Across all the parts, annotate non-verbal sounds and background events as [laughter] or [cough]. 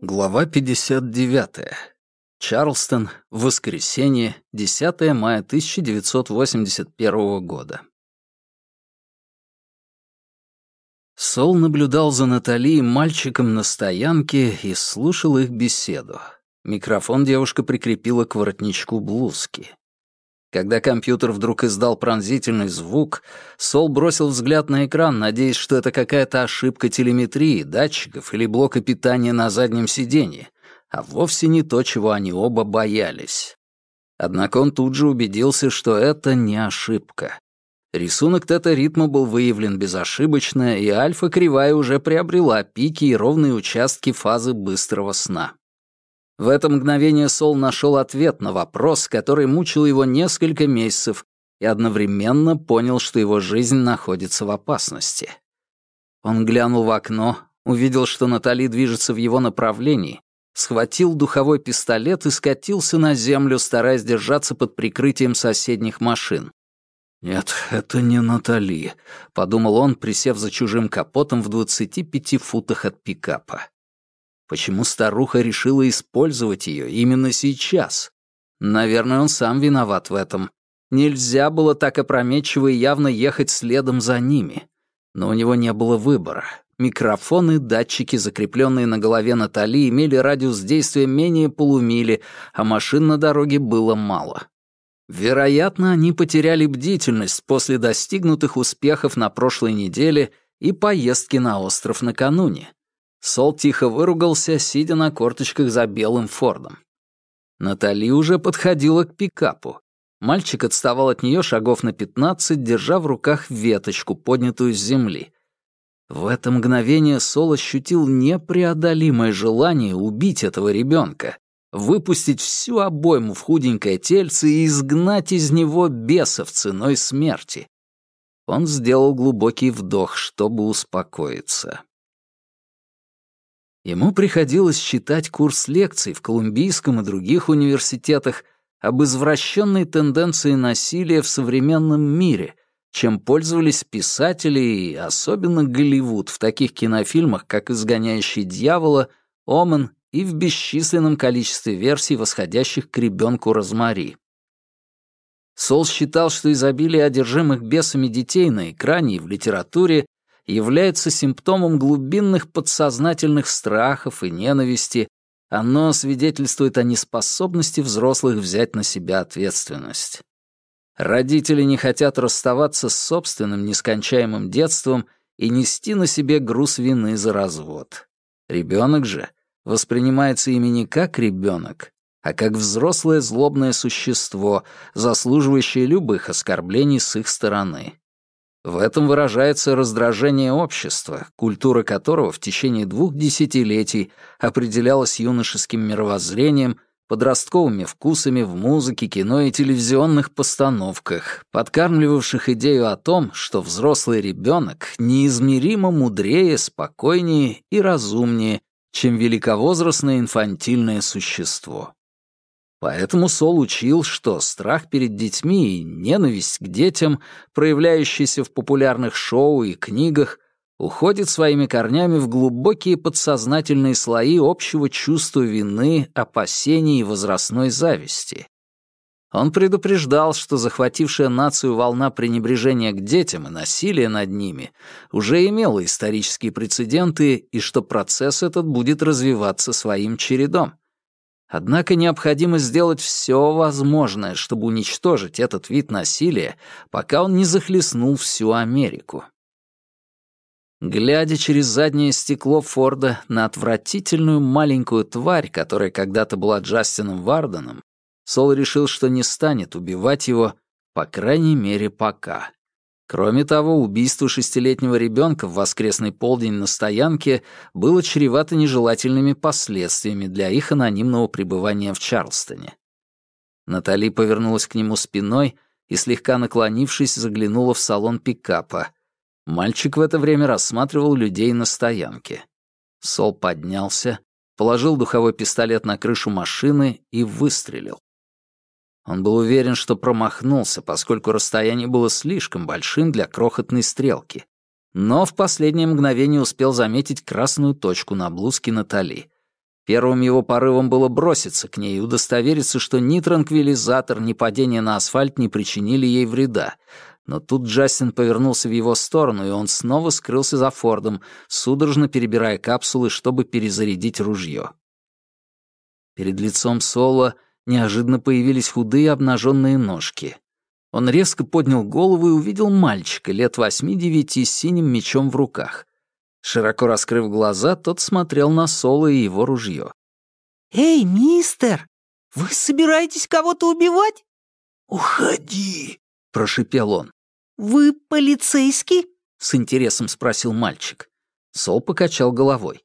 Глава 59. Чарлстон. Воскресенье. 10 мая 1981 года. Сол наблюдал за Натали и мальчиком на стоянке и слушал их беседу. Микрофон девушка прикрепила к воротничку блузки. Когда компьютер вдруг издал пронзительный звук, Сол бросил взгляд на экран, надеясь, что это какая-то ошибка телеметрии, датчиков или блока питания на заднем сиденье, а вовсе не то, чего они оба боялись. Однако он тут же убедился, что это не ошибка. Рисунок тета-ритма был выявлен безошибочно, и альфа-кривая уже приобрела пики и ровные участки фазы быстрого сна. В это мгновение Сол нашел ответ на вопрос, который мучил его несколько месяцев, и одновременно понял, что его жизнь находится в опасности. Он глянул в окно, увидел, что Натали движется в его направлении, схватил духовой пистолет и скатился на землю, стараясь держаться под прикрытием соседних машин. «Нет, это не Натали», — подумал он, присев за чужим капотом в 25 футах от пикапа. Почему старуха решила использовать ее именно сейчас? Наверное, он сам виноват в этом. Нельзя было так опрометчиво и явно ехать следом за ними. Но у него не было выбора. Микрофоны, датчики, закрепленные на голове Натали, имели радиус действия менее полумили, а машин на дороге было мало. Вероятно, они потеряли бдительность после достигнутых успехов на прошлой неделе и поездки на остров накануне. Сол тихо выругался, сидя на корточках за белым Фордом. Натали уже подходила к пикапу. Мальчик отставал от нее шагов на пятнадцать, держа в руках веточку, поднятую с земли. В это мгновение Сол ощутил непреодолимое желание убить этого ребенка, выпустить всю обойму в худенькое тельце и изгнать из него бесов ценой смерти. Он сделал глубокий вдох, чтобы успокоиться. Ему приходилось читать курс лекций в Колумбийском и других университетах об извращенной тенденции насилия в современном мире, чем пользовались писатели и особенно Голливуд в таких кинофильмах, как «Изгоняющий дьявола», «Омен» и в бесчисленном количестве версий, восходящих к ребенку Розмари. Сол считал, что изобилие одержимых бесами детей на экране и в литературе является симптомом глубинных подсознательных страхов и ненависти, оно свидетельствует о неспособности взрослых взять на себя ответственность. Родители не хотят расставаться с собственным нескончаемым детством и нести на себе груз вины за развод. Ребенок же воспринимается ими не как ребенок, а как взрослое злобное существо, заслуживающее любых оскорблений с их стороны. В этом выражается раздражение общества, культура которого в течение двух десятилетий определялась юношеским мировоззрением, подростковыми вкусами в музыке, кино и телевизионных постановках, подкармливавших идею о том, что взрослый ребенок неизмеримо мудрее, спокойнее и разумнее, чем великовозрастное инфантильное существо. Поэтому Сол учил, что страх перед детьми и ненависть к детям, проявляющиеся в популярных шоу и книгах, уходит своими корнями в глубокие подсознательные слои общего чувства вины, опасений и возрастной зависти. Он предупреждал, что захватившая нацию волна пренебрежения к детям и насилия над ними уже имела исторические прецеденты и что процесс этот будет развиваться своим чередом. Однако необходимо сделать все возможное, чтобы уничтожить этот вид насилия, пока он не захлестнул всю Америку. Глядя через заднее стекло Форда на отвратительную маленькую тварь, которая когда-то была Джастином Варденом, Сол решил, что не станет убивать его, по крайней мере, пока. Кроме того, убийство шестилетнего ребенка в воскресный полдень на стоянке было чревато нежелательными последствиями для их анонимного пребывания в Чарлстоне. Натали повернулась к нему спиной и, слегка наклонившись, заглянула в салон пикапа. Мальчик в это время рассматривал людей на стоянке. Сол поднялся, положил духовой пистолет на крышу машины и выстрелил. Он был уверен, что промахнулся, поскольку расстояние было слишком большим для крохотной стрелки. Но в последнее мгновение успел заметить красную точку на блузке Натали. Первым его порывом было броситься к ней и удостовериться, что ни транквилизатор, ни падение на асфальт не причинили ей вреда. Но тут Джастин повернулся в его сторону, и он снова скрылся за Фордом, судорожно перебирая капсулы, чтобы перезарядить ружье. Перед лицом Соло неожиданно появились худые обнаженные ножки. Он резко поднял голову и увидел мальчика лет восьми-девяти с синим мечом в руках. Широко раскрыв глаза, тот смотрел на Соло и его ружье. «Эй, мистер, вы собираетесь кого-то убивать?» «Уходи!» — прошипел он. «Вы полицейский?» — с интересом спросил мальчик. Сол покачал головой.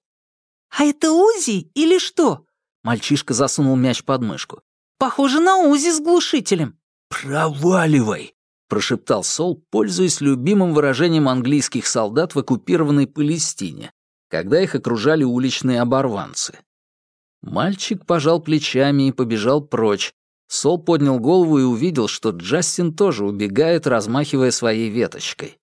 «А это УЗИ или что?» Мальчишка засунул мяч под мышку. «Похоже на УЗИ с глушителем». «Проваливай!» — прошептал Сол, пользуясь любимым выражением английских солдат в оккупированной Палестине, когда их окружали уличные оборванцы. Мальчик пожал плечами и побежал прочь. Сол поднял голову и увидел, что Джастин тоже убегает, размахивая своей веточкой.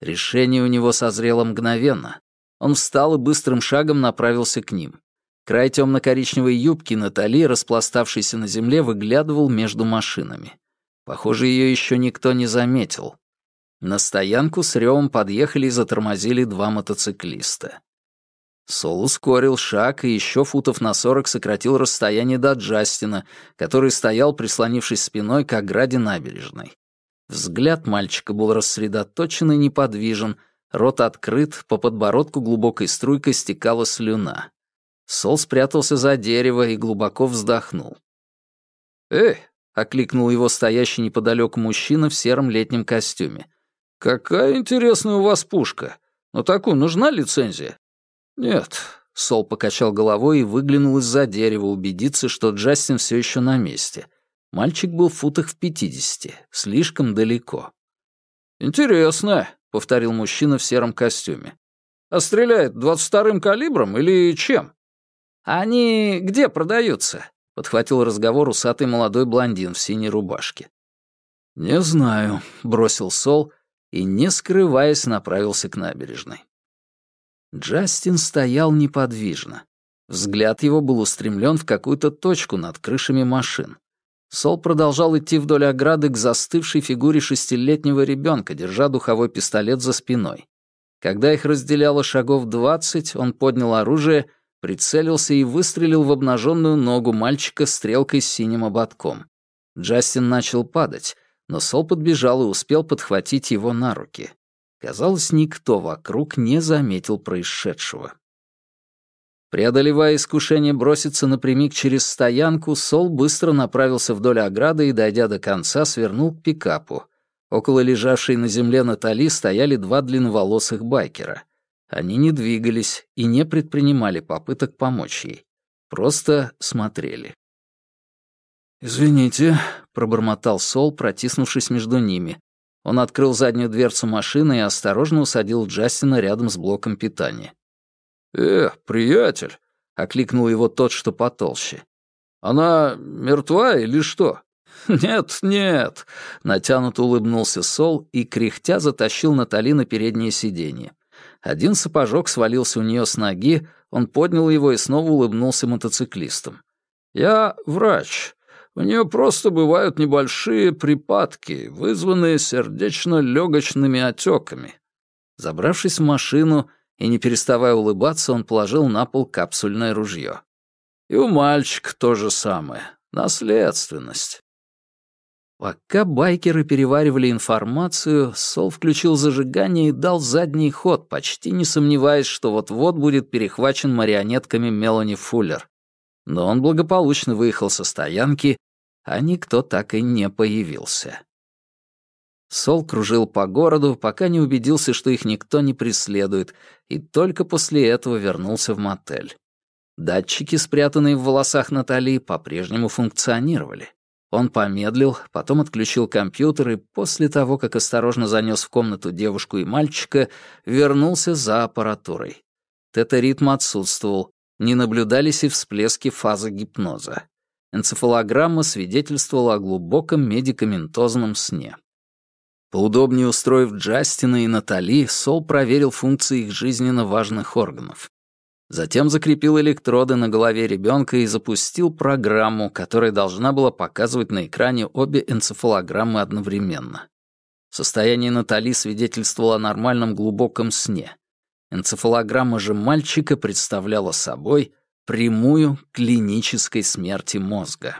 Решение у него созрело мгновенно. Он встал и быстрым шагом направился к ним. Край темно-коричневой юбки Натали, распластавшейся на земле, выглядывал между машинами. Похоже, ее еще никто не заметил. На стоянку с ревом подъехали и затормозили два мотоциклиста. Сол ускорил шаг и еще футов на сорок сократил расстояние до Джастина, который стоял, прислонившись спиной к ограде набережной. Взгляд мальчика был рассредоточен и неподвижен, рот открыт, по подбородку глубокой струйкой стекала слюна. Сол спрятался за дерево и глубоко вздохнул. «Эй, — окликнул его стоящий неподалеку мужчина в сером летнем костюме. «Какая интересная у вас пушка. Но такую нужна лицензия?» «Нет», — Сол покачал головой и выглянул из-за дерева убедиться, что Джастин все еще на месте. Мальчик был в футах в пятидесяти, слишком далеко. «Интересно», — повторил мужчина в сером костюме. «А стреляет двадцать вторым калибром или чем?» «Они где продаются?» подхватил разговор усатый молодой блондин в синей рубашке. «Не знаю», — бросил Сол и, не скрываясь, направился к набережной. Джастин стоял неподвижно. Взгляд его был устремлен в какую-то точку над крышами машин. Сол продолжал идти вдоль ограды к застывшей фигуре шестилетнего ребенка, держа духовой пистолет за спиной. Когда их разделяло шагов двадцать, он поднял оружие прицелился и выстрелил в обнаженную ногу мальчика стрелкой с синим ободком. Джастин начал падать, но Сол подбежал и успел подхватить его на руки. Казалось, никто вокруг не заметил происшедшего. Преодолевая искушение броситься напрямик через стоянку, Сол быстро направился вдоль ограды и, дойдя до конца, свернул к пикапу. Около лежавшей на земле Натали стояли два длинноволосых байкера. Они не двигались и не предпринимали попыток помочь ей. Просто смотрели. «Извините», — пробормотал Сол, протиснувшись между ними. Он открыл заднюю дверцу машины и осторожно усадил Джастина рядом с блоком питания. «Э, приятель», — окликнул его тот, что потолще. «Она мертва или что?» [laughs] «Нет, нет», — натянуто улыбнулся Сол и, кряхтя, затащил Натали на переднее сиденье. Один сапожок свалился у нее с ноги, он поднял его и снова улыбнулся мотоциклистам. «Я врач. У нее просто бывают небольшие припадки, вызванные сердечно-легочными отеками». Забравшись в машину и не переставая улыбаться, он положил на пол капсульное ружье. «И у мальчика то же самое. Наследственность». Пока байкеры переваривали информацию, Сол включил зажигание и дал задний ход, почти не сомневаясь, что вот-вот будет перехвачен марионетками Мелани Фуллер. Но он благополучно выехал со стоянки, а никто так и не появился. Сол кружил по городу, пока не убедился, что их никто не преследует, и только после этого вернулся в мотель. Датчики, спрятанные в волосах Натали, по-прежнему функционировали. Он помедлил, потом отключил компьютер и после того, как осторожно занес в комнату девушку и мальчика, вернулся за аппаратурой. Тета-ритм отсутствовал, не наблюдались и всплески фазы гипноза. Энцефалограмма свидетельствовала о глубоком медикаментозном сне. Поудобнее устроив Джастина и Натали, Сол проверил функции их жизненно важных органов. Затем закрепил электроды на голове ребенка и запустил программу, которая должна была показывать на экране обе энцефалограммы одновременно. Состояние Натали свидетельствовало о нормальном глубоком сне. Энцефалограмма же мальчика представляла собой прямую клинической смерти мозга.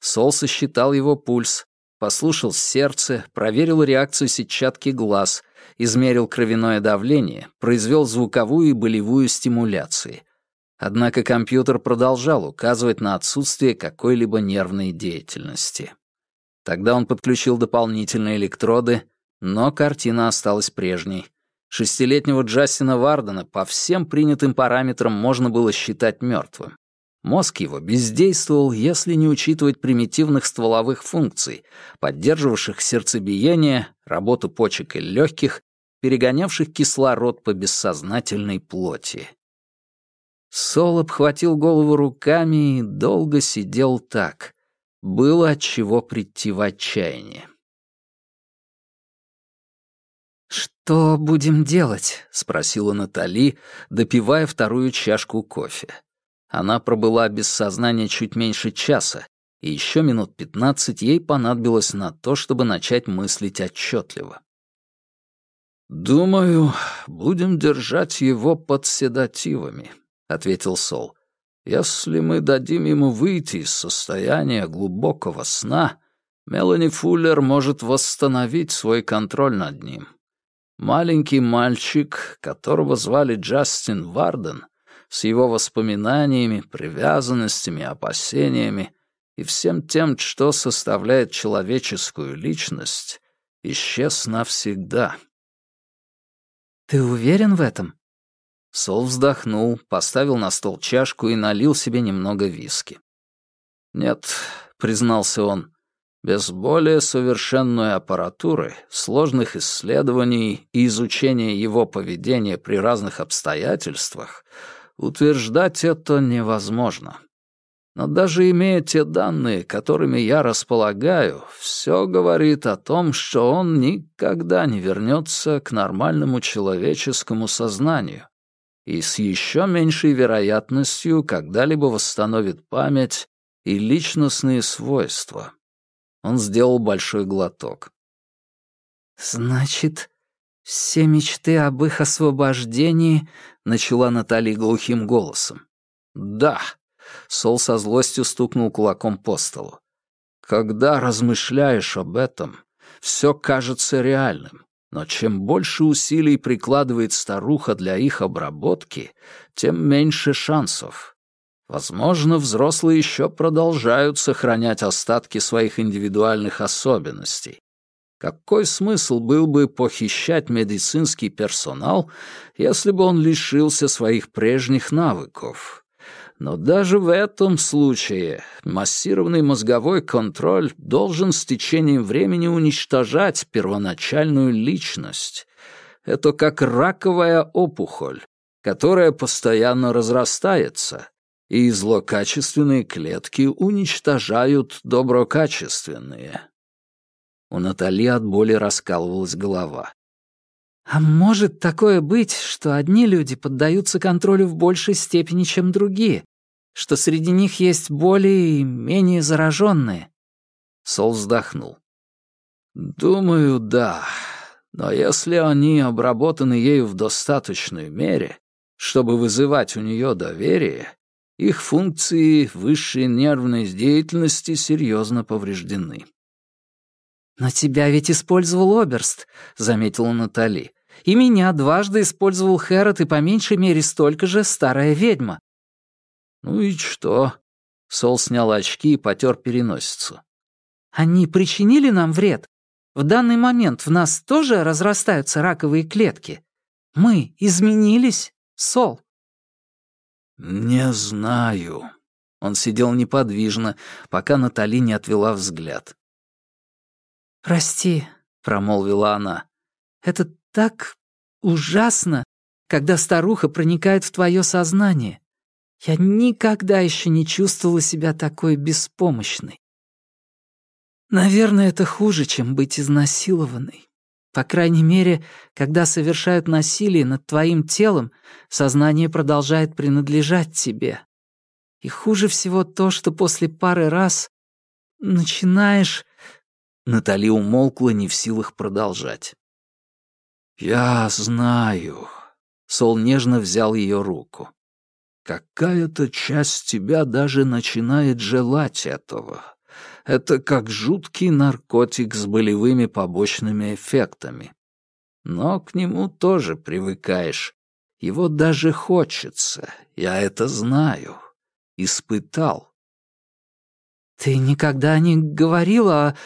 Сол сосчитал его пульс, послушал сердце, проверил реакцию сетчатки глаз, измерил кровяное давление, произвел звуковую и болевую стимуляции. Однако компьютер продолжал указывать на отсутствие какой-либо нервной деятельности. Тогда он подключил дополнительные электроды, но картина осталась прежней. Шестилетнего Джастина Вардена по всем принятым параметрам можно было считать мертвым. Мозг его бездействовал, если не учитывать примитивных стволовых функций, поддерживавших сердцебиение, работу почек и легких, перегонявших кислород по бессознательной плоти. Сол обхватил голову руками и долго сидел так. Было от чего прийти в отчаяние. «Что будем делать?» — спросила Натали, допивая вторую чашку кофе. Она пробыла без сознания чуть меньше часа, и еще минут пятнадцать ей понадобилось на то, чтобы начать мыслить отчетливо. «Думаю, будем держать его под седативами», — ответил Сол. «Если мы дадим ему выйти из состояния глубокого сна, Мелани Фуллер может восстановить свой контроль над ним. Маленький мальчик, которого звали Джастин Варден, с его воспоминаниями, привязанностями, опасениями и всем тем, что составляет человеческую личность, исчез навсегда. «Ты уверен в этом?» Сол вздохнул, поставил на стол чашку и налил себе немного виски. «Нет», — признался он, — «без более совершенной аппаратуры, сложных исследований и изучения его поведения при разных обстоятельствах Утверждать это невозможно. Но даже имея те данные, которыми я располагаю, все говорит о том, что он никогда не вернется к нормальному человеческому сознанию и с еще меньшей вероятностью когда-либо восстановит память и личностные свойства. Он сделал большой глоток. «Значит, все мечты об их освобождении — начала Натали глухим голосом. «Да», — Сол со злостью стукнул кулаком по столу. «Когда размышляешь об этом, все кажется реальным, но чем больше усилий прикладывает старуха для их обработки, тем меньше шансов. Возможно, взрослые еще продолжают сохранять остатки своих индивидуальных особенностей, какой смысл был бы похищать медицинский персонал, если бы он лишился своих прежних навыков? Но даже в этом случае массированный мозговой контроль должен с течением времени уничтожать первоначальную личность. Это как раковая опухоль, которая постоянно разрастается, и злокачественные клетки уничтожают доброкачественные. У Натали от боли раскалывалась голова. «А может такое быть, что одни люди поддаются контролю в большей степени, чем другие? Что среди них есть более и менее зараженные?» Сол вздохнул. «Думаю, да. Но если они обработаны ею в достаточной мере, чтобы вызывать у нее доверие, их функции высшей нервной деятельности серьезно повреждены. «Но тебя ведь использовал Оберст», — заметила Натали. «И меня дважды использовал Хэрот и по меньшей мере столько же старая ведьма». «Ну и что?» — Сол снял очки и потер переносицу. «Они причинили нам вред? В данный момент в нас тоже разрастаются раковые клетки? Мы изменились, Сол?» «Не знаю». Он сидел неподвижно, пока Натали не отвела взгляд. «Прости», — промолвила она. «Это так ужасно, когда старуха проникает в твое сознание. Я никогда еще не чувствовала себя такой беспомощной. Наверное, это хуже, чем быть изнасилованной. По крайней мере, когда совершают насилие над твоим телом, сознание продолжает принадлежать тебе. И хуже всего то, что после пары раз начинаешь... Натали умолкла, не в силах продолжать. «Я знаю». Сол нежно взял ее руку. «Какая-то часть тебя даже начинает желать этого. Это как жуткий наркотик с болевыми побочными эффектами. Но к нему тоже привыкаешь. Его даже хочется. Я это знаю. Испытал. «Ты никогда не говорила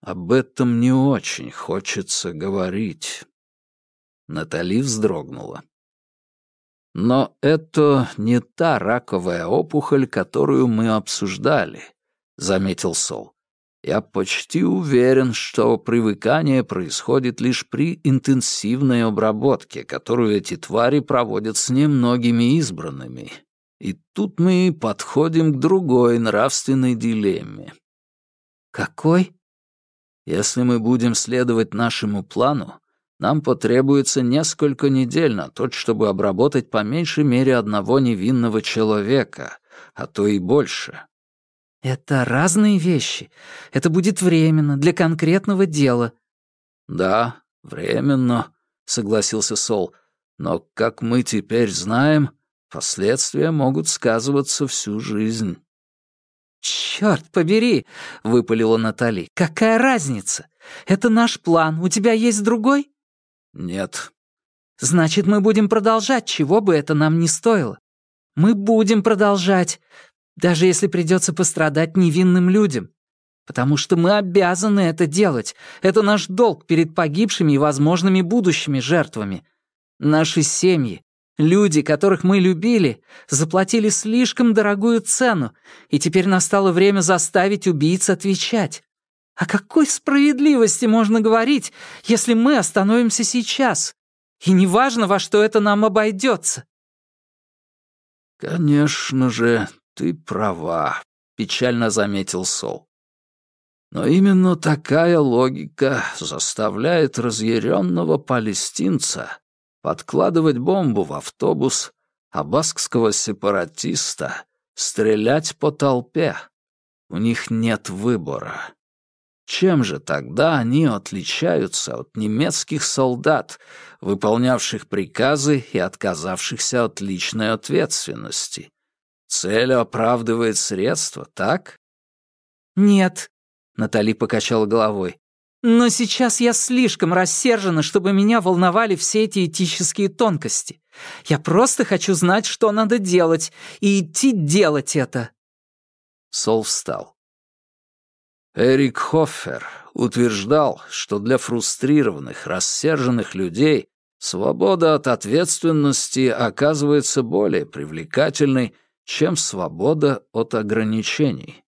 «Об этом не очень хочется говорить». Натали вздрогнула. «Но это не та раковая опухоль, которую мы обсуждали заметил Сол. Я почти уверен, что привыкание происходит лишь при интенсивной обработке, которую эти твари проводят с немногими избранными. И тут мы подходим к другой нравственной дилемме. Какой? Если мы будем следовать нашему плану, нам потребуется несколько недель на то, чтобы обработать по меньшей мере одного невинного человека, а то и больше. Это разные вещи. Это будет временно, для конкретного дела. Да, временно, согласился Сол. Но, как мы теперь знаем, последствия могут сказываться всю жизнь. «Черт побери!» — выпалила Натали. «Какая разница? Это наш план. У тебя есть другой?» «Нет». «Значит, мы будем продолжать, чего бы это нам ни стоило. Мы будем продолжать даже если придется пострадать невинным людям. Потому что мы обязаны это делать. Это наш долг перед погибшими и возможными будущими жертвами. Наши семьи, люди, которых мы любили, заплатили слишком дорогую цену, и теперь настало время заставить убийц отвечать. О какой справедливости можно говорить, если мы остановимся сейчас? И неважно, во что это нам обойдется. «Конечно же, ты права», — печально заметил Сол. Но именно такая логика заставляет разъяренного палестинца подкладывать бомбу в автобус, а сепаратиста стрелять по толпе. У них нет выбора. Чем же тогда они отличаются от немецких солдат, выполнявших приказы и отказавшихся от личной ответственности? Цель оправдывает средства, так? Нет, Натали покачала головой. Но сейчас я слишком рассержена, чтобы меня волновали все эти этические тонкости. Я просто хочу знать, что надо делать, и идти делать это. Сол встал. Эрик Хоффер утверждал, что для фрустрированных, рассерженных людей свобода от ответственности оказывается более привлекательной, чем свобода от ограничений.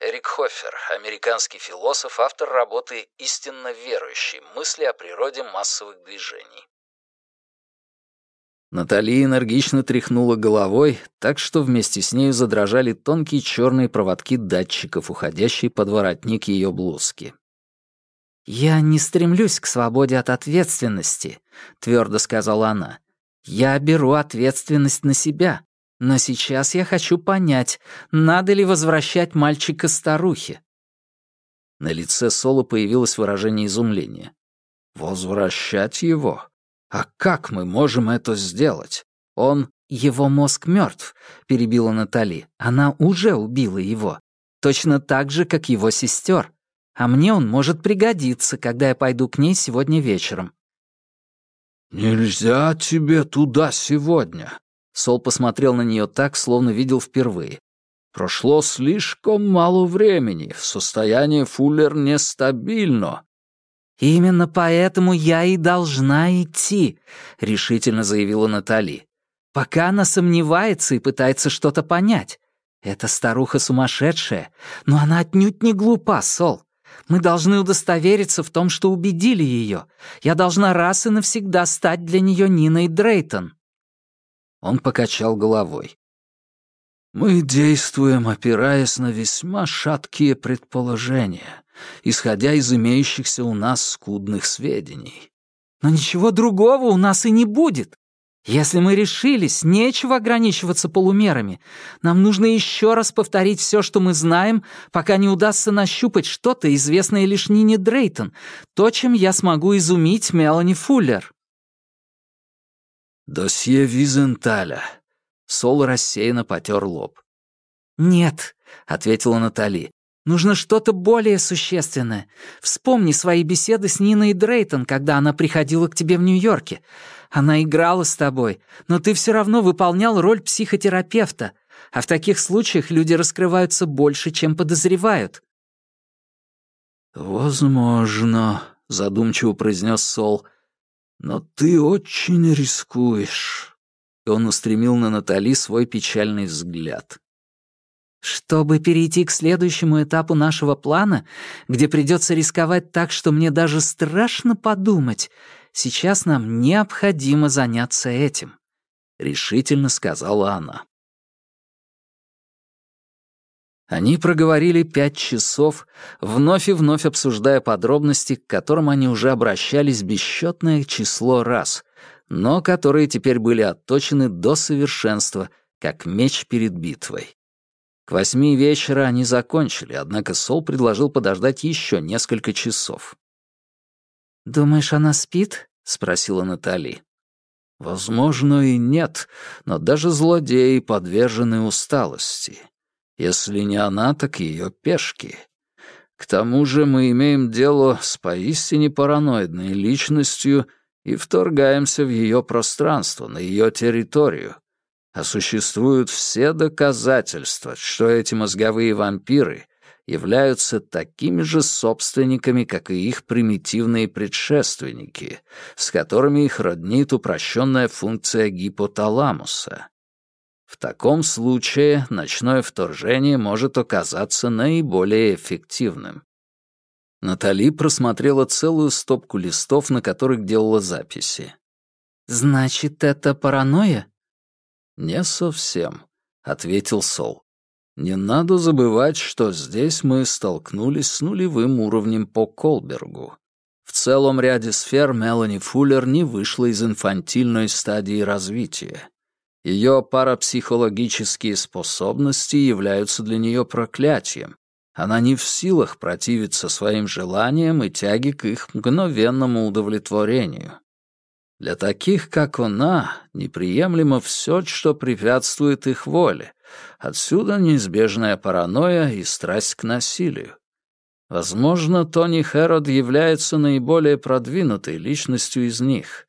Эрик Хоффер, американский философ, автор работы «Истинно верующий. Мысли о природе массовых движений». Натали энергично тряхнула головой, так что вместе с нею задрожали тонкие черные проводки датчиков, уходящие под воротник ее блузки. «Я не стремлюсь к свободе от ответственности», — твердо сказала она. «Я беру ответственность на себя. Но сейчас я хочу понять, надо ли возвращать мальчика старухе. На лице Соло появилось выражение изумления. «Возвращать его? А как мы можем это сделать? Он...» «Его мозг мертв», — перебила Натали. «Она уже убила его. Точно так же, как его сестер. А мне он может пригодиться, когда я пойду к ней сегодня вечером». «Нельзя тебе туда сегодня», Сол посмотрел на нее так, словно видел впервые. «Прошло слишком мало времени, состояние Фуллер нестабильно». «Именно поэтому я и должна идти», — решительно заявила Натали. «Пока она сомневается и пытается что-то понять. Эта старуха сумасшедшая, но она отнюдь не глупа, Сол. Мы должны удостовериться в том, что убедили ее. Я должна раз и навсегда стать для нее Ниной Дрейтон». Он покачал головой. Мы действуем, опираясь на весьма шаткие предположения, исходя из имеющихся у нас скудных сведений. Но ничего другого у нас и не будет. Если мы решились, нечего ограничиваться полумерами. Нам нужно еще раз повторить все, что мы знаем, пока не удастся нащупать что-то, известное лишь Нине Дрейтон, то, чем я смогу изумить Мелани Фуллер. Досье Визенталя Сол рассеянно потер лоб. «Нет», — ответила Натали. «Нужно что-то более существенное. Вспомни свои беседы с Ниной Дрейтон, когда она приходила к тебе в Нью-Йорке. Она играла с тобой, но ты все равно выполнял роль психотерапевта, а в таких случаях люди раскрываются больше, чем подозревают». «Возможно», — задумчиво произнес Сол, — «но ты очень рискуешь» он устремил на Натали свой печальный взгляд. «Чтобы перейти к следующему этапу нашего плана, где придется рисковать так, что мне даже страшно подумать, сейчас нам необходимо заняться этим», — решительно сказала она. Они проговорили пять часов, вновь и вновь обсуждая подробности, к которым они уже обращались бесчетное число раз, но которые теперь были отточены до совершенства, как меч перед битвой. К восьми вечера они закончили, однако Сол предложил подождать еще несколько часов. «Думаешь, она спит?» — спросила Натали. «Возможно, и нет, но даже злодеи подвержены усталости. Если не она, так ее пешки. К тому же мы имеем дело с поистине параноидной личностью — и вторгаемся в ее пространство, на ее территорию. А существуют все доказательства, что эти мозговые вампиры являются такими же собственниками, как и их примитивные предшественники, с которыми их роднит упрощенная функция гипоталамуса. В таком случае ночное вторжение может оказаться наиболее эффективным. Натали просмотрела целую стопку листов, на которых делала записи. «Значит, это паранойя?» «Не совсем», — ответил Сол. «Не надо забывать, что здесь мы столкнулись с нулевым уровнем по Колбергу. В целом ряде сфер Мелани Фуллер не вышла из инфантильной стадии развития. Ее парапсихологические способности являются для нее проклятием, она не в силах противиться своим желаниям и тяге к их мгновенному удовлетворению. Для таких, как она, неприемлемо все, что препятствует их воле. Отсюда неизбежная паранойя и страсть к насилию. Возможно, Тони Хэрод является наиболее продвинутой личностью из них.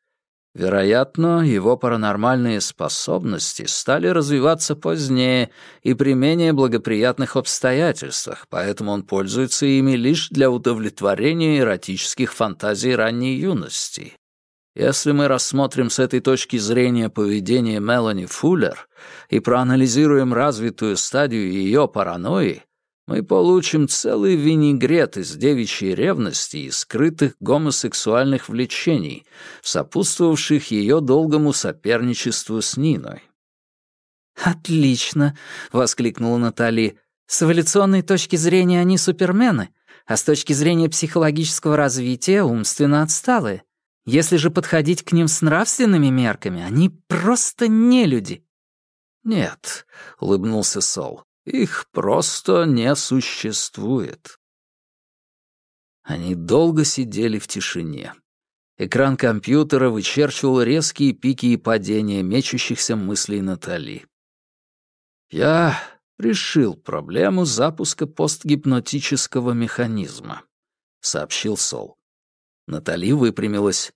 Вероятно, его паранормальные способности стали развиваться позднее и при менее благоприятных обстоятельствах, поэтому он пользуется ими лишь для удовлетворения эротических фантазий ранней юности. Если мы рассмотрим с этой точки зрения поведение Мелани Фуллер и проанализируем развитую стадию ее паранойи, мы получим целый винегрет из девичьей ревности и скрытых гомосексуальных влечений, сопутствовавших ее долгому соперничеству с Ниной. «Отлично!» — воскликнула Натали. «С эволюционной точки зрения они супермены, а с точки зрения психологического развития умственно отсталые. Если же подходить к ним с нравственными мерками, они просто не люди». «Нет», — улыбнулся Сол, их просто не существует. Они долго сидели в тишине. Экран компьютера вычерчивал резкие пики и падения мечущихся мыслей Натали. «Я решил проблему запуска постгипнотического механизма», — сообщил Сол. Натали выпрямилась.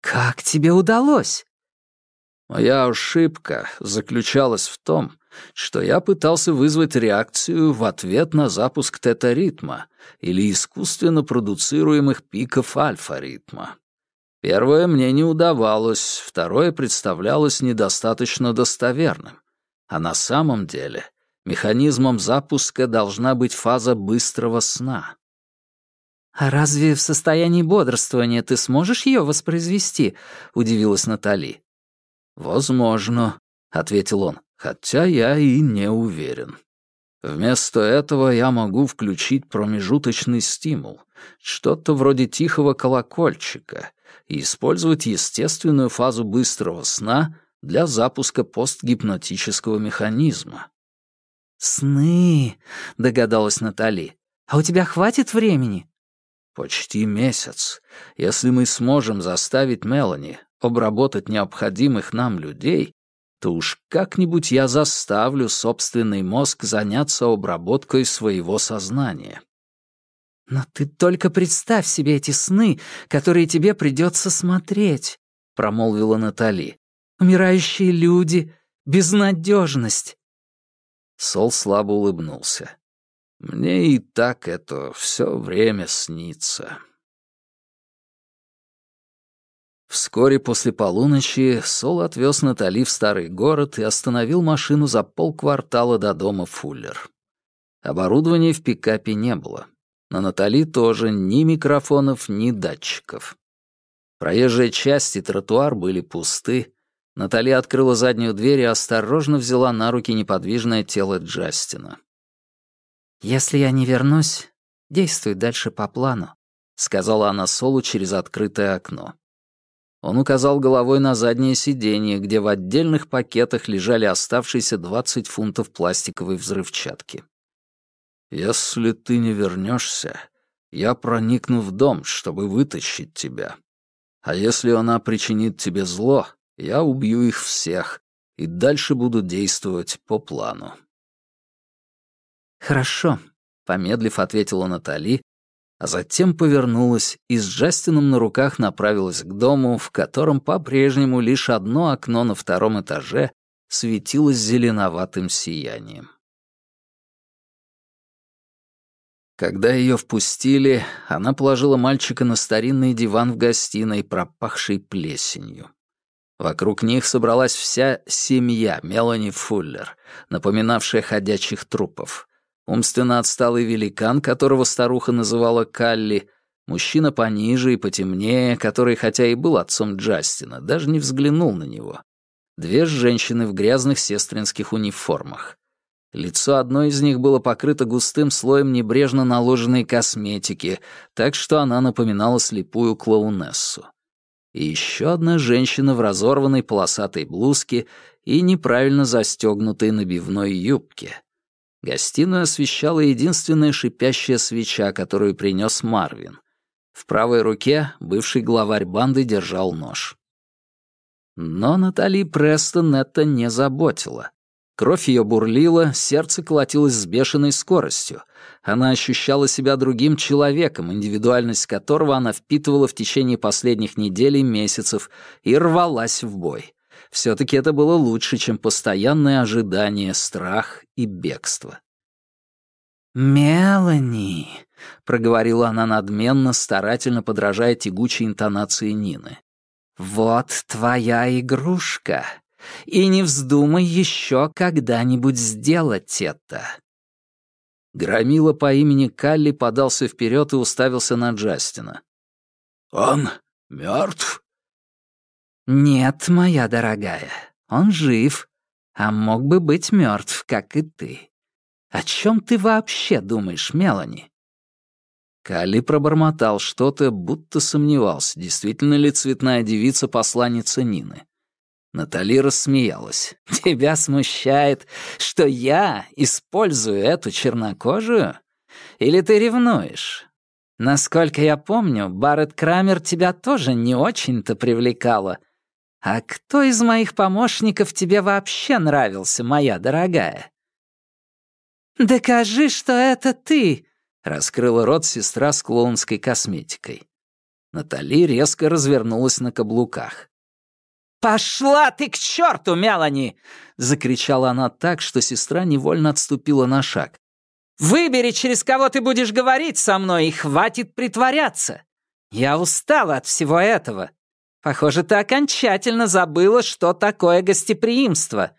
«Как тебе удалось?» Моя ошибка заключалась в том, что я пытался вызвать реакцию в ответ на запуск тета-ритма или искусственно продуцируемых пиков альфа-ритма. Первое мне не удавалось, второе представлялось недостаточно достоверным. А на самом деле механизмом запуска должна быть фаза быстрого сна. «А разве в состоянии бодрствования ты сможешь ее воспроизвести?» — удивилась Натали. «Возможно», — ответил он Хотя я и не уверен. Вместо этого я могу включить промежуточный стимул, что-то вроде тихого колокольчика, и использовать естественную фазу быстрого сна для запуска постгипнотического механизма. «Сны», — догадалась Натали. «А у тебя хватит времени?» «Почти месяц. Если мы сможем заставить Мелани обработать необходимых нам людей, то уж как-нибудь я заставлю собственный мозг заняться обработкой своего сознания. «Но ты только представь себе эти сны, которые тебе придется смотреть», — промолвила Натали. «Умирающие люди, безнадежность». Сол слабо улыбнулся. «Мне и так это все время снится». Вскоре после полуночи Сол отвез Натали в старый город и остановил машину за полквартала до дома Фуллер. Оборудования в пикапе не было. На Натали тоже ни микрофонов, ни датчиков. Проезжая часть и тротуар были пусты. Натали открыла заднюю дверь и осторожно взяла на руки неподвижное тело Джастина. «Если я не вернусь, действуй дальше по плану», — сказала она Солу через открытое окно. Он указал головой на заднее сиденье, где в отдельных пакетах лежали оставшиеся 20 фунтов пластиковой взрывчатки. «Если ты не вернешься, я проникну в дом, чтобы вытащить тебя. А если она причинит тебе зло, я убью их всех и дальше буду действовать по плану». «Хорошо», — помедлив ответила Натали, а затем повернулась и с Джастином на руках направилась к дому, в котором по-прежнему лишь одно окно на втором этаже светилось зеленоватым сиянием. Когда ее впустили, она положила мальчика на старинный диван в гостиной, пропахший плесенью. Вокруг них собралась вся семья Мелани Фуллер, напоминавшая ходячих трупов. Умственно отсталый великан, которого старуха называла Калли, мужчина пониже и потемнее, который, хотя и был отцом Джастина, даже не взглянул на него. Две женщины в грязных сестринских униформах. Лицо одной из них было покрыто густым слоем небрежно наложенной косметики, так что она напоминала слепую клоунессу. И еще одна женщина в разорванной полосатой блузке и неправильно застегнутой набивной юбке. Гостиную освещала единственная шипящая свеча, которую принес Марвин. В правой руке бывший главарь банды держал нож. Но Натали Престон это не заботило. Кровь ее бурлила, сердце колотилось с бешеной скоростью. Она ощущала себя другим человеком, индивидуальность которого она впитывала в течение последних недель и месяцев и рвалась в бой. Все-таки это было лучше, чем постоянное ожидание, страх и бегство. «Мелани», — проговорила она надменно, старательно подражая тягучей интонации Нины. «Вот твоя игрушка, и не вздумай еще когда-нибудь сделать это». Громила по имени Калли подался вперед и уставился на Джастина. «Он мертв? «Нет, моя дорогая, он жив, а мог бы быть мертв, как и ты. О чем ты вообще думаешь, Мелани?» Калли пробормотал что-то, будто сомневался, действительно ли цветная девица посланница Нины. Натали рассмеялась. «Тебя смущает, что я использую эту чернокожую? Или ты ревнуешь? Насколько я помню, Барретт Крамер тебя тоже не очень-то привлекала. «А кто из моих помощников тебе вообще нравился, моя дорогая?» «Докажи, что это ты!» — раскрыла рот сестра с клоунской косметикой. Натали резко развернулась на каблуках. «Пошла ты к черту, Мелани!» — закричала она так, что сестра невольно отступила на шаг. «Выбери, через кого ты будешь говорить со мной, и хватит притворяться! Я устала от всего этого!» Похоже, ты окончательно забыла, что такое гостеприимство.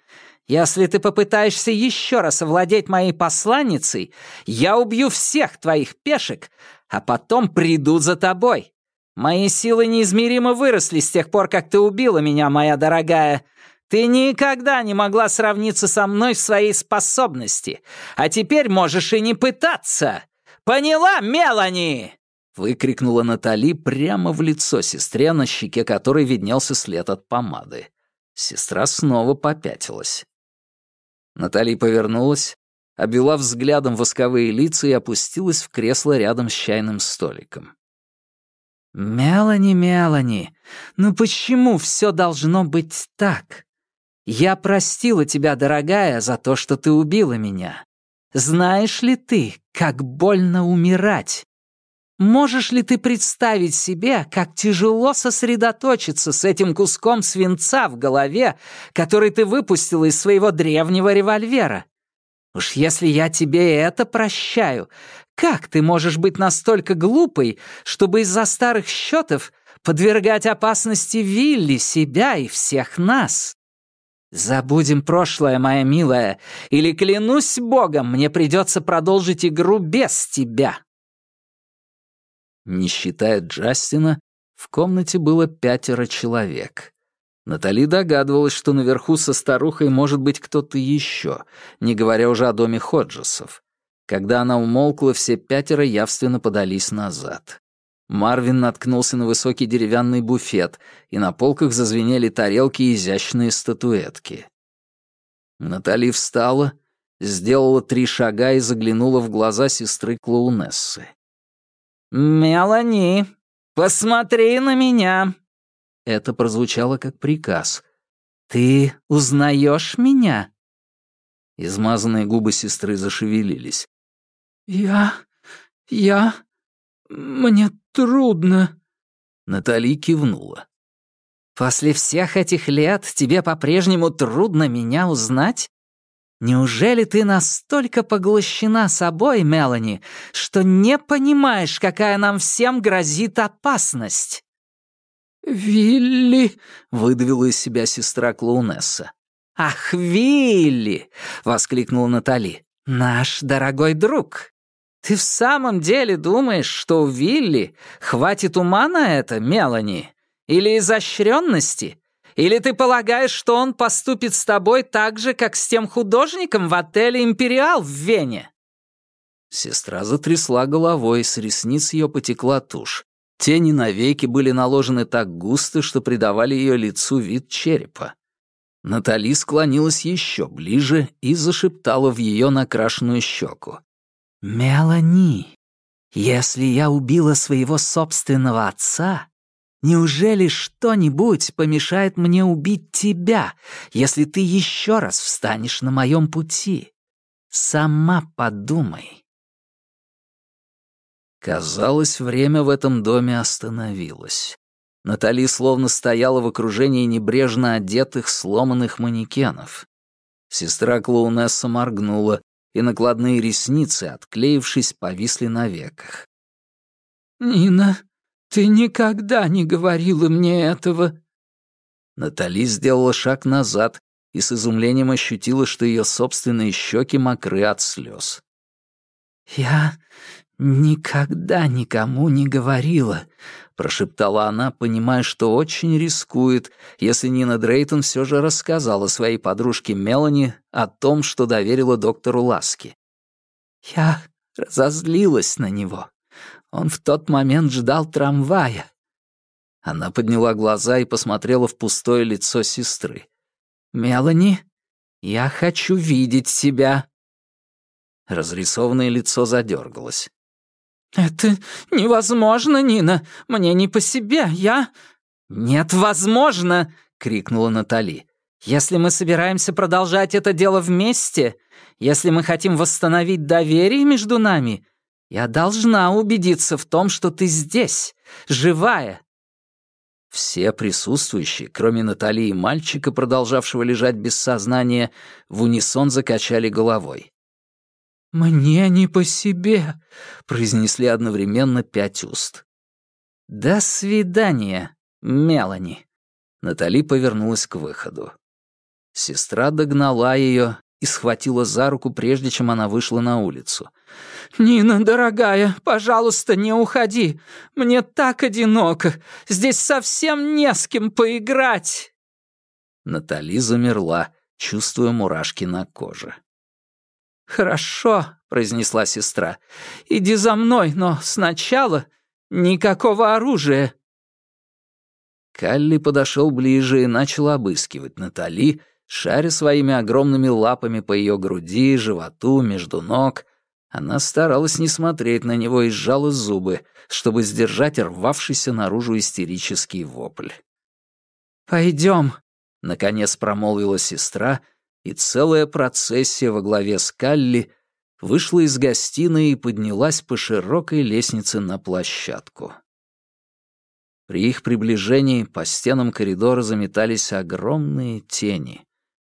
Если ты попытаешься еще раз овладеть моей посланницей, я убью всех твоих пешек, а потом приду за тобой. Мои силы неизмеримо выросли с тех пор, как ты убила меня, моя дорогая. Ты никогда не могла сравниться со мной в своей способности, а теперь можешь и не пытаться. Поняла, Мелани?» Выкрикнула Натали прямо в лицо сестре, на щеке которой виднелся след от помады. Сестра снова попятилась. Натали повернулась, обвела взглядом восковые лица и опустилась в кресло рядом с чайным столиком. «Мелани, Мелани, ну почему все должно быть так? Я простила тебя, дорогая, за то, что ты убила меня. Знаешь ли ты, как больно умирать? Можешь ли ты представить себе, как тяжело сосредоточиться с этим куском свинца в голове, который ты выпустила из своего древнего револьвера? Уж если я тебе это прощаю, как ты можешь быть настолько глупой, чтобы из-за старых счетов подвергать опасности Вилли, себя и всех нас? Забудем прошлое, моя милая, или, клянусь богом, мне придется продолжить игру без тебя. Не считая Джастина, в комнате было пятеро человек. Натали догадывалась, что наверху со старухой может быть кто-то еще, не говоря уже о доме Ходжесов. Когда она умолкла, все пятеро явственно подались назад. Марвин наткнулся на высокий деревянный буфет, и на полках зазвенели тарелки и изящные статуэтки. Натали встала, сделала три шага и заглянула в глаза сестры клоунессы. «Мелани, посмотри на меня!» Это прозвучало как приказ. «Ты узнаешь меня?» Измазанные губы сестры зашевелились. «Я... я... мне трудно...» Натали кивнула. «После всех этих лет тебе по-прежнему трудно меня узнать? Неужели ты настолько поглощена собой, Мелани, что не понимаешь, какая нам всем грозит опасность?» «Вилли!» — выдавила из себя сестра клоунесса. «Ах, Вилли!» — воскликнула Натали. «Наш дорогой друг! Ты в самом деле думаешь, что у Вилли хватит ума на это, Мелани? Или изощренности? Или ты полагаешь, что он поступит с тобой так же, как с тем художником в отеле «Империал» в Вене?» Сестра затрясла головой, с ресниц ее потекла тушь. Тени на веки были наложены так густо, что придавали ее лицу вид черепа. Натали склонилась еще ближе и зашептала в ее накрашенную щеку. «Мелани, если я убила своего собственного отца, Неужели что-нибудь помешает мне убить тебя, если ты еще раз встанешь на моем пути? Сама подумай. Казалось, время в этом доме остановилось. Натали словно стояла в окружении небрежно одетых, сломанных манекенов. Сестра клоунесса моргнула, и накладные ресницы, отклеившись, повисли на веках. «Нина, «Ты никогда не говорила мне этого». Натали сделала шаг назад и с изумлением ощутила, что ее собственные щеки мокры от слез. «Я никогда никому не говорила», — прошептала она, понимая, что очень рискует, если Нина Дрейтон все же рассказала своей подружке Мелани о том, что доверила доктору Ласки. «Я разозлилась на него. Он в тот момент ждал трамвая. Она подняла глаза и посмотрела в пустое лицо сестры. «Мелани, я хочу видеть тебя». Разрисованное лицо задергалось. «Это невозможно, Нина. Мне не по себе. Я...» «Нет, возможно!» — крикнула Натали. «Если мы собираемся продолжать это дело вместе, если мы хотим восстановить доверие между нами, я должна убедиться в том, что ты здесь, живая». Все присутствующие, кроме Натали и мальчика, продолжавшего лежать без сознания, в унисон закачали головой. «Мне не по себе», — произнесли одновременно пять уст. «До свидания, Мелани». Натали повернулась к выходу. Сестра догнала ее и схватила за руку, прежде чем она вышла на улицу. «Нина, дорогая, пожалуйста, не уходи. Мне так одиноко. Здесь совсем не с кем поиграть». Натали замерла, чувствуя мурашки на коже. «Хорошо», — произнесла сестра. «Иди за мной, но сначала никакого оружия». Калли подошел ближе и начал обыскивать Натали, шаря своими огромными лапами по ее груди, животу, между ног. Она старалась не смотреть на него и сжала зубы, чтобы сдержать рвавшийся наружу истерический вопль. «Пойдем», — наконец промолвила сестра, и целая процессия во главе с Калли вышла из гостиной и поднялась по широкой лестнице на площадку. При их приближении по стенам коридора заметались огромные тени.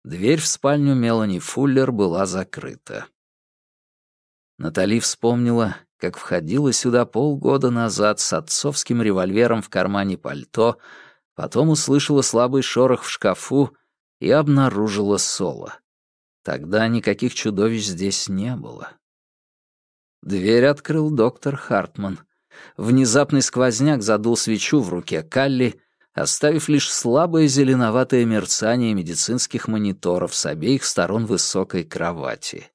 Дверь в спальню Мелани Фуллер была закрыта. Натали вспомнила, как входила сюда полгода назад с отцовским револьвером в кармане пальто, потом услышала слабый шорох в шкафу и обнаружила Соло. Тогда никаких чудовищ здесь не было. Дверь открыл доктор Хартман. Внезапный сквозняк задул свечу в руке Калли, оставив лишь слабое зеленоватое мерцание медицинских мониторов с обеих сторон высокой кровати.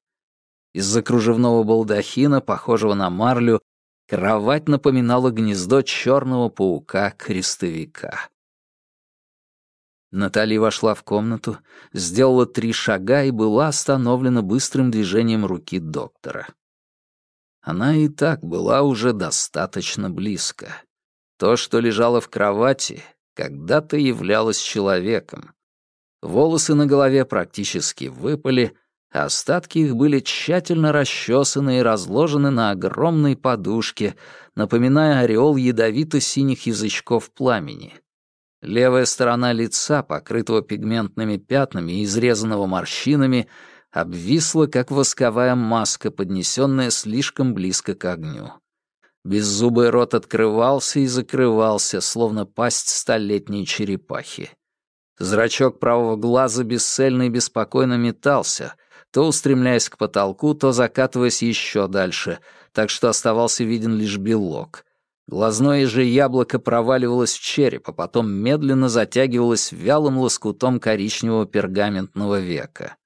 Из-за кружевного балдахина, похожего на марлю, кровать напоминала гнездо черного паука-крестовика. Натали вошла в комнату, сделала три шага и была остановлена быстрым движением руки доктора. Она и так была уже достаточно близко. То, что лежало в кровати, когда-то являлось человеком. Волосы на голове практически выпали, а остатки их были тщательно расчесаны и разложены на огромной подушке, напоминая ореол ядовито-синих язычков пламени. Левая сторона лица, покрытого пигментными пятнами и изрезанного морщинами, обвисла, как восковая маска, поднесенная слишком близко к огню. Беззубый рот открывался и закрывался, словно пасть столетней черепахи. Зрачок правого глаза бесцельно и беспокойно метался, то устремляясь к потолку, то закатываясь еще дальше, так что оставался виден лишь белок. Глазное же яблоко проваливалось в череп, а потом медленно затягивалось вялым лоскутом коричневого пергаментного века.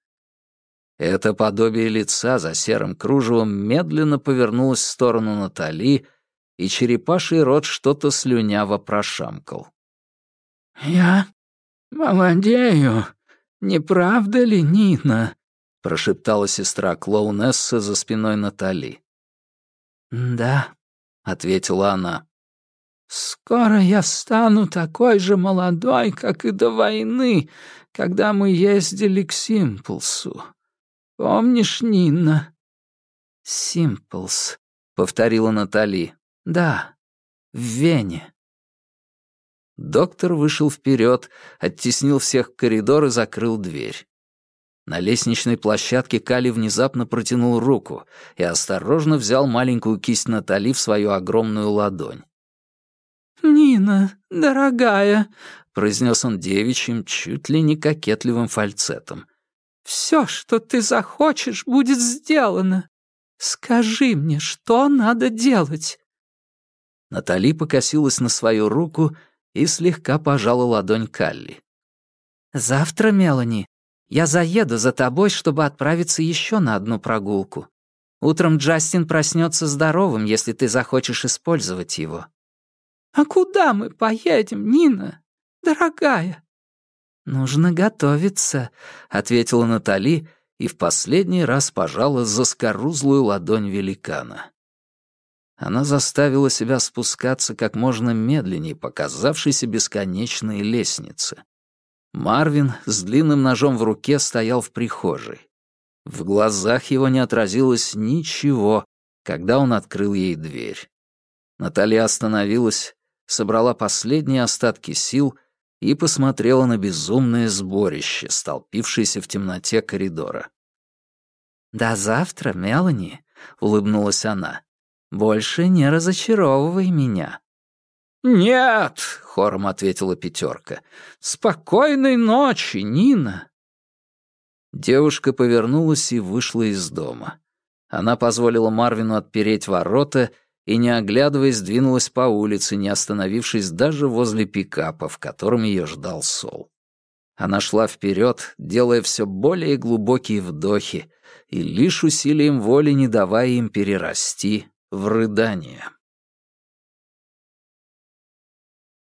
Это подобие лица за серым кружевом медленно повернулось в сторону Натали, и черепаший рот что-то слюняво прошамкал. «Я молодею, не правда ли, Нина?» — прошептала сестра клоунесса за спиной Натали. «Да», — ответила она. «Скоро я стану такой же молодой, как и до войны, когда мы ездили к Симплсу. Помнишь, Нина?» «Симплс», — повторила Натали. «Да, в Вене». Доктор вышел вперед, оттеснил всех в коридор и закрыл дверь. На лестничной площадке Кали внезапно протянул руку и осторожно взял маленькую кисть Натали в свою огромную ладонь. «Нина, дорогая», — произнес он девичьим, чуть ли не кокетливым фальцетом. «Все, что ты захочешь, будет сделано. Скажи мне, что надо делать?» Натали покосилась на свою руку и слегка пожала ладонь Калли. «Завтра, Мелани, я заеду за тобой, чтобы отправиться еще на одну прогулку. Утром Джастин проснется здоровым, если ты захочешь использовать его». «А куда мы поедем, Нина, дорогая?» «Нужно готовиться», — ответила Натали и в последний раз пожала заскорузлую ладонь великана. Она заставила себя спускаться как можно медленнее по казавшейся бесконечной лестнице. Марвин с длинным ножом в руке стоял в прихожей. В глазах его не отразилось ничего, когда он открыл ей дверь. Наталья остановилась, собрала последние остатки сил и посмотрела на безумное сборище, столпившееся в темноте коридора. «До завтра, Мелани», — улыбнулась она. «Больше не разочаровывай меня». «Нет!» — хором ответила пятерка. «Спокойной ночи, Нина!» Девушка повернулась и вышла из дома. Она позволила Марвину отпереть ворота и, не оглядываясь, двинулась по улице, не остановившись даже возле пикапа, в котором ее ждал Сол. Она шла вперед, делая все более глубокие вдохи и лишь усилием воли не давая им перерасти в рыдание.